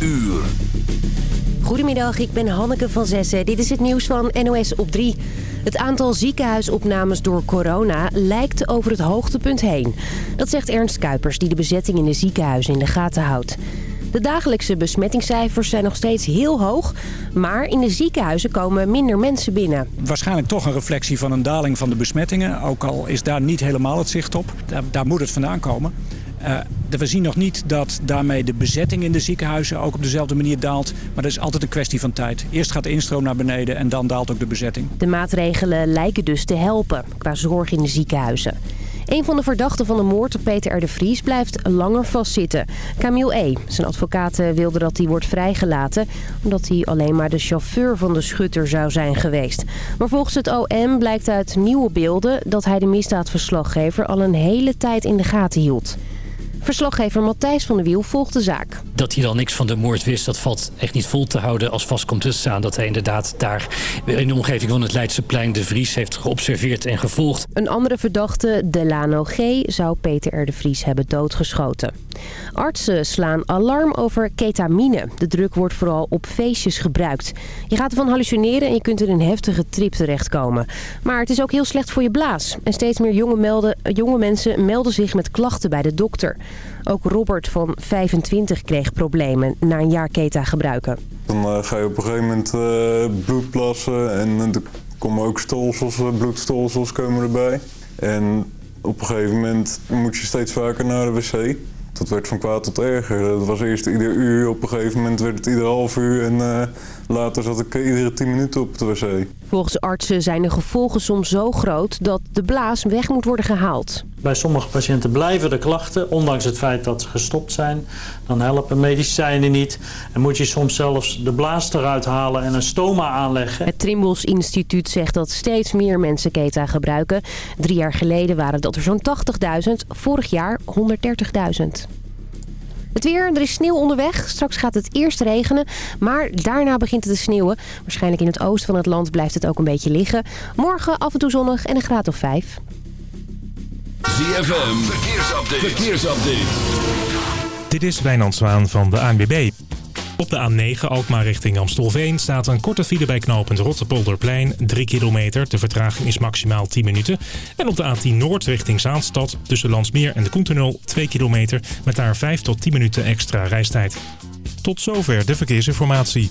uur. Goedemiddag, ik ben Hanneke van Zessen. Dit is het nieuws van NOS op 3. Het aantal ziekenhuisopnames door corona lijkt over het hoogtepunt heen. Dat zegt Ernst Kuipers, die de bezetting in de ziekenhuizen in de gaten houdt. De dagelijkse besmettingscijfers zijn nog steeds heel hoog... maar in de ziekenhuizen komen minder mensen binnen. Waarschijnlijk toch een reflectie van een daling van de besmettingen. Ook al is daar niet helemaal het zicht op. Daar, daar moet het vandaan komen. Uh, we zien nog niet dat daarmee de bezetting in de ziekenhuizen ook op dezelfde manier daalt. Maar dat is altijd een kwestie van tijd. Eerst gaat de instroom naar beneden en dan daalt ook de bezetting. De maatregelen lijken dus te helpen qua zorg in de ziekenhuizen. Een van de verdachten van de moord op Peter R. de Vries blijft langer vastzitten. Camille E. Zijn advocaten wilden dat hij wordt vrijgelaten... omdat hij alleen maar de chauffeur van de schutter zou zijn geweest. Maar volgens het OM blijkt uit nieuwe beelden... dat hij de misdaadverslaggever al een hele tijd in de gaten hield. Verslaggever Matthijs van der Wiel volgt de zaak. Dat hij dan niks van de moord wist, dat valt echt niet vol te houden als vast komt te staan. Dat hij inderdaad daar in de omgeving van het Leidseplein de Vries heeft geobserveerd en gevolgd. Een andere verdachte, Delano G., zou Peter R. de Vries hebben doodgeschoten. Artsen slaan alarm over ketamine. De druk wordt vooral op feestjes gebruikt. Je gaat ervan hallucineren en je kunt in een heftige trip terechtkomen. Maar het is ook heel slecht voor je blaas. En steeds meer jonge, melden, jonge mensen melden zich met klachten bij de dokter. Ook Robert van 25 kreeg problemen na een jaar keta gebruiken. Dan uh, ga je op een gegeven moment uh, bloed plassen en er komen ook stolsels, bloedstolsels komen erbij. En op een gegeven moment moet je steeds vaker naar de wc. Dat werd van kwaad tot erger. Dat was eerst ieder uur, op een gegeven moment werd het ieder half uur en later zat ik iedere 10 minuten op de wc. Volgens artsen zijn de gevolgen soms zo groot dat de blaas weg moet worden gehaald. Bij sommige patiënten blijven de klachten, ondanks het feit dat ze gestopt zijn. Dan helpen medicijnen niet. En moet je soms zelfs de blaas eruit halen en een stoma aanleggen. Het Trimbos Instituut zegt dat steeds meer mensen keta gebruiken. Drie jaar geleden waren dat er zo'n 80.000, vorig jaar 130.000. Het weer, er is sneeuw onderweg. Straks gaat het eerst regenen, maar daarna begint het te sneeuwen. Waarschijnlijk in het oosten van het land blijft het ook een beetje liggen. Morgen af en toe zonnig en een graad of 5. ZFM, verkeersupdate. verkeersupdate. Dit is Wijnand Zwaan van de ANWB. Op de A9 Alkmaar richting Amstelveen staat een korte file bij knooppunt Rotterpolderplein. 3 kilometer, de vertraging is maximaal 10 minuten. En op de A10 Noord richting Zaanstad tussen Landsmeer en de Koentunnel 2 kilometer... met daar 5 tot 10 minuten extra reistijd. Tot zover de verkeersinformatie.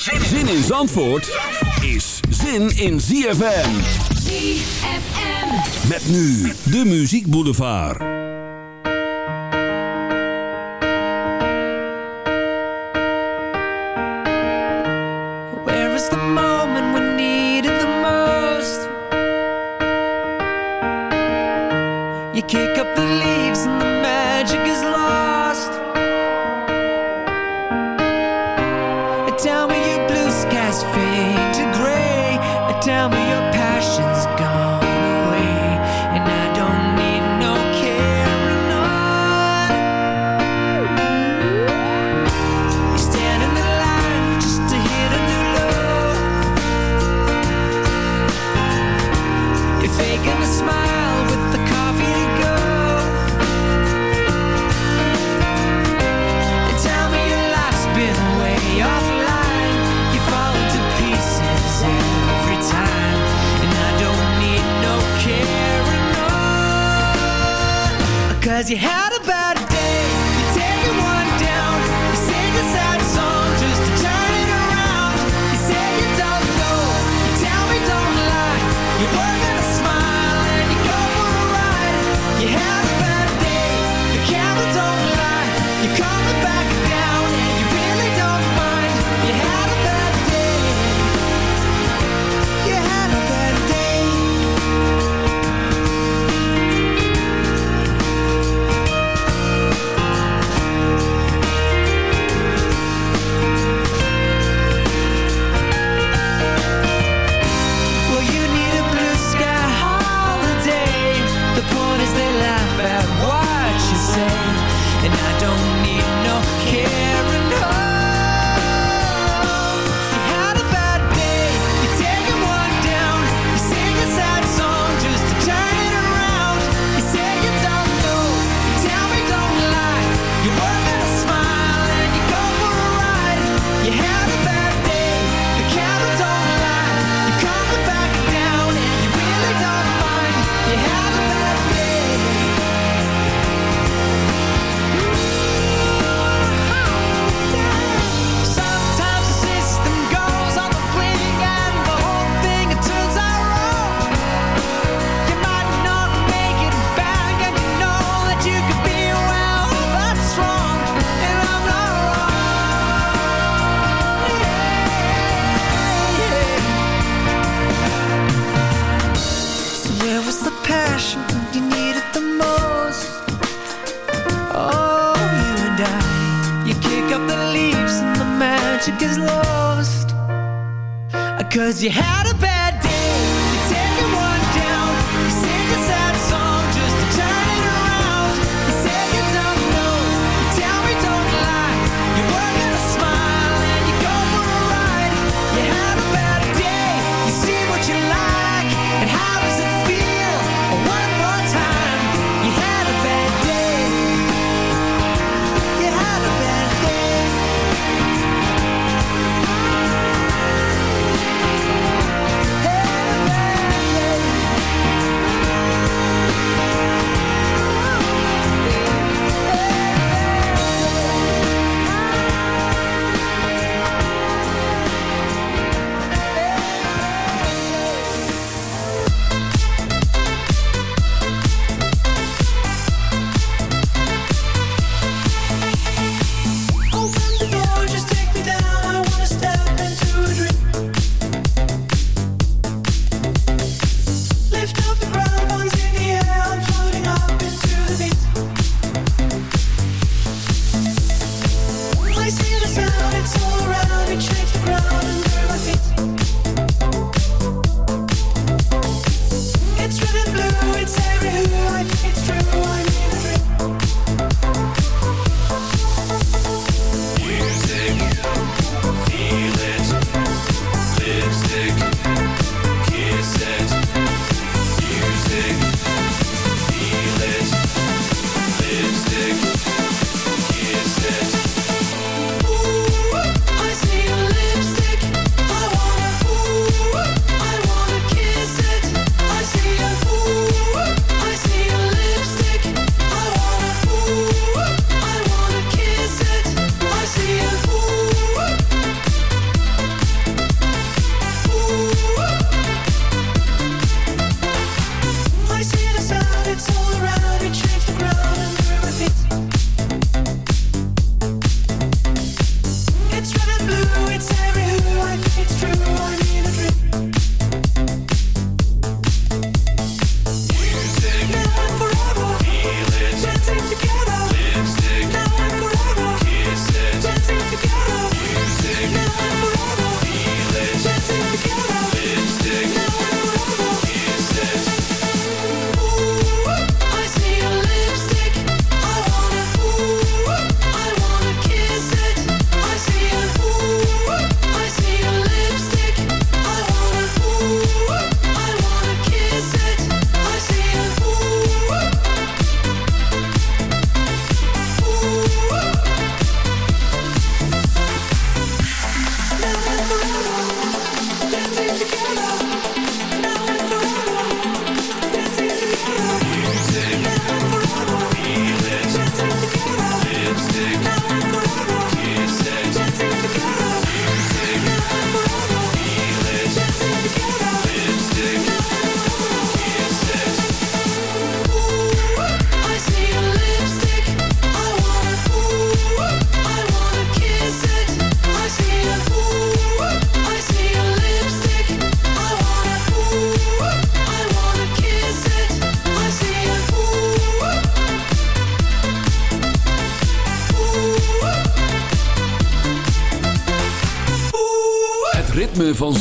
Zin in Zandvoort is zin in ZFM. ZFM. Met nu de Muziek Boulevard. Where is the moment we need it the most? You kick up the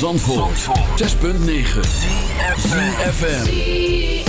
Zandvoort. 6.9. FM.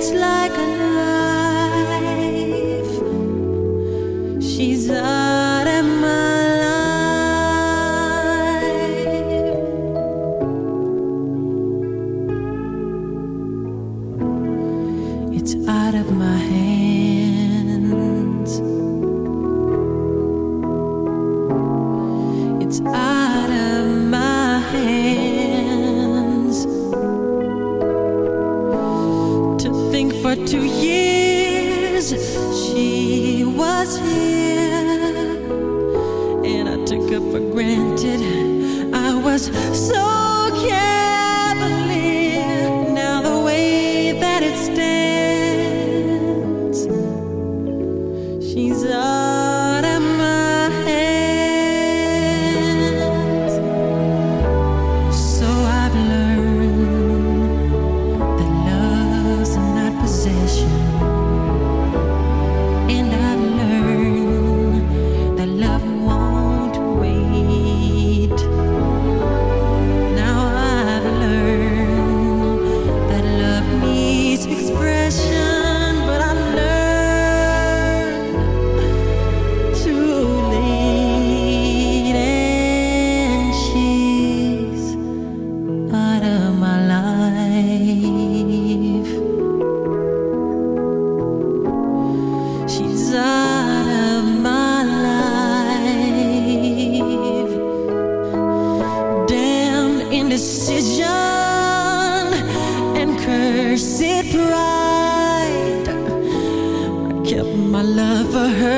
It's like my love for her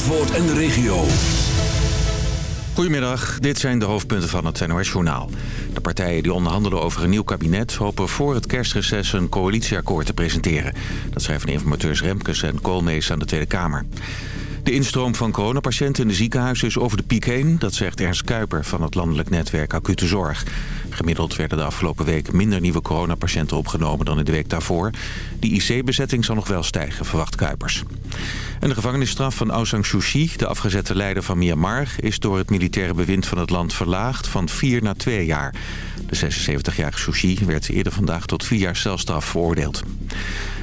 Zandvoort en de regio. Goedemiddag, dit zijn de hoofdpunten van het NOS-journaal. De partijen die onderhandelen over een nieuw kabinet... hopen voor het kerstreces een coalitieakkoord te presenteren. Dat schrijven de informateurs Remkes en Koolmees aan de Tweede Kamer. De instroom van coronapatiënten in de ziekenhuizen is over de piek heen. Dat zegt Ernst Kuiper van het landelijk netwerk Acute Zorg. Gemiddeld werden de afgelopen week minder nieuwe coronapatiënten opgenomen dan in de week daarvoor. Die IC-bezetting zal nog wel stijgen, verwacht Kuipers. En de gevangenisstraf van Aung San Suu Kyi, de afgezette leider van Myanmar... is door het militaire bewind van het land verlaagd van vier naar twee jaar. De 76-jarige Suu Kyi werd eerder vandaag tot vier jaar celstraf veroordeeld.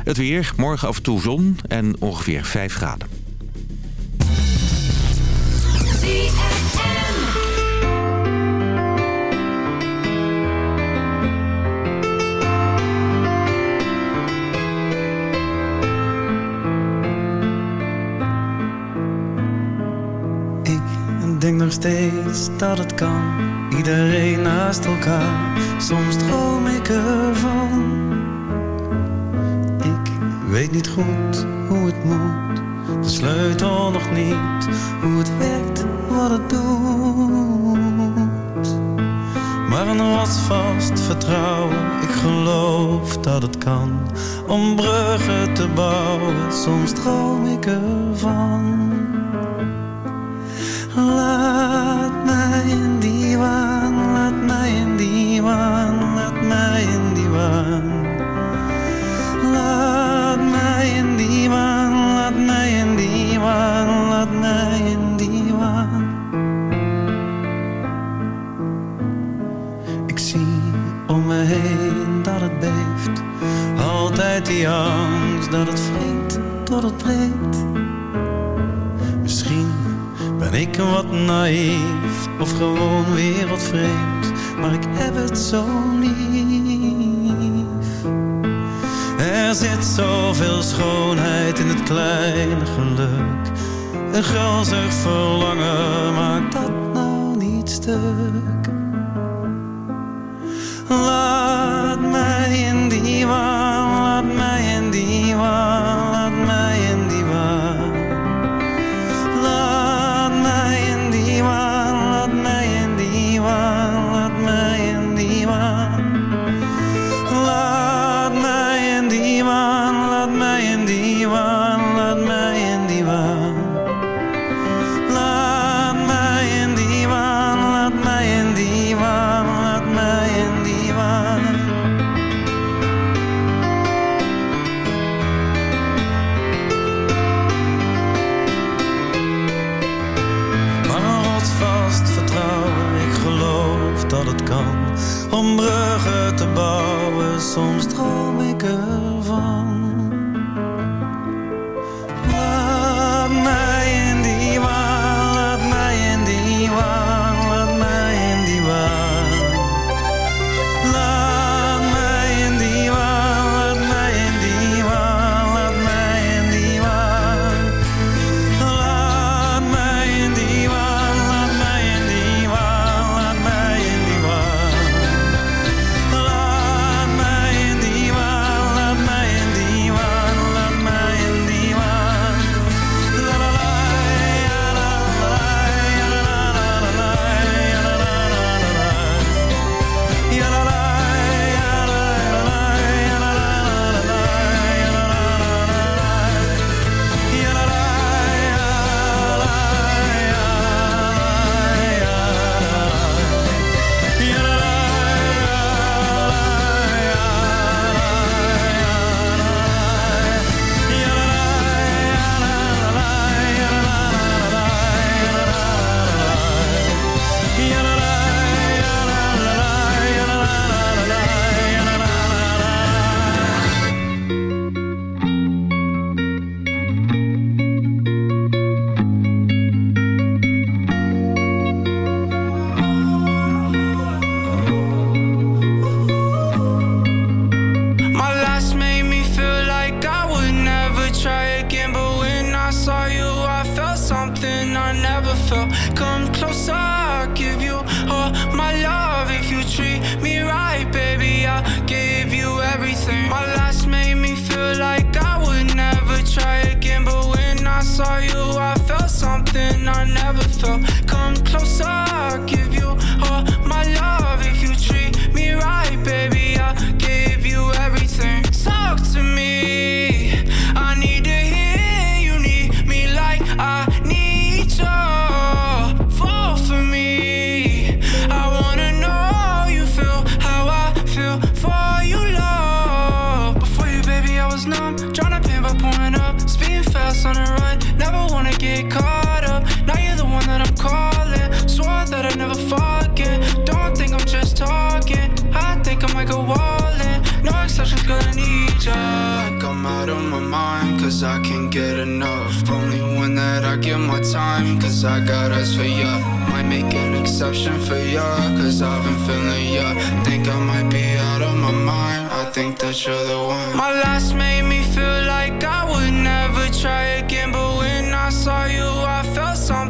Het weer, morgen af en toe zon en ongeveer 5 graden. Ik denk nog steeds dat het kan, iedereen naast elkaar. Soms droom ik ervan. Ik weet niet goed hoe het moet, de sleutel nog niet, hoe het werkt wat het doet. Maar een rotsvast vertrouwen, ik geloof dat het kan. Om bruggen te bouwen, soms droom ik ervan. Laat angst dat het vreet tot het breekt. Misschien ben ik een wat naïef of gewoon wereldvreemd, maar ik heb het zo lief. Er zit zoveel schoonheid in het kleine geluk. Een gulzig verlangen maakt dat nou niet stuk. Laat mij in die waan anyone get caught up. Now you're the one that I'm calling. Swore that I'd never forget. Don't think I'm just talking. I think I might go a wallin'. No exceptions, gonna need ya. Like I'm out of my mind, cause I can't get enough. Only one that I give my time, cause I got us for ya. Might make an exception for ya, cause I've been feeling ya. Think I might be out of my mind. I think that you're the one. My last made me feel like I would never try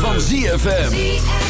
Van ZFM.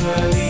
believe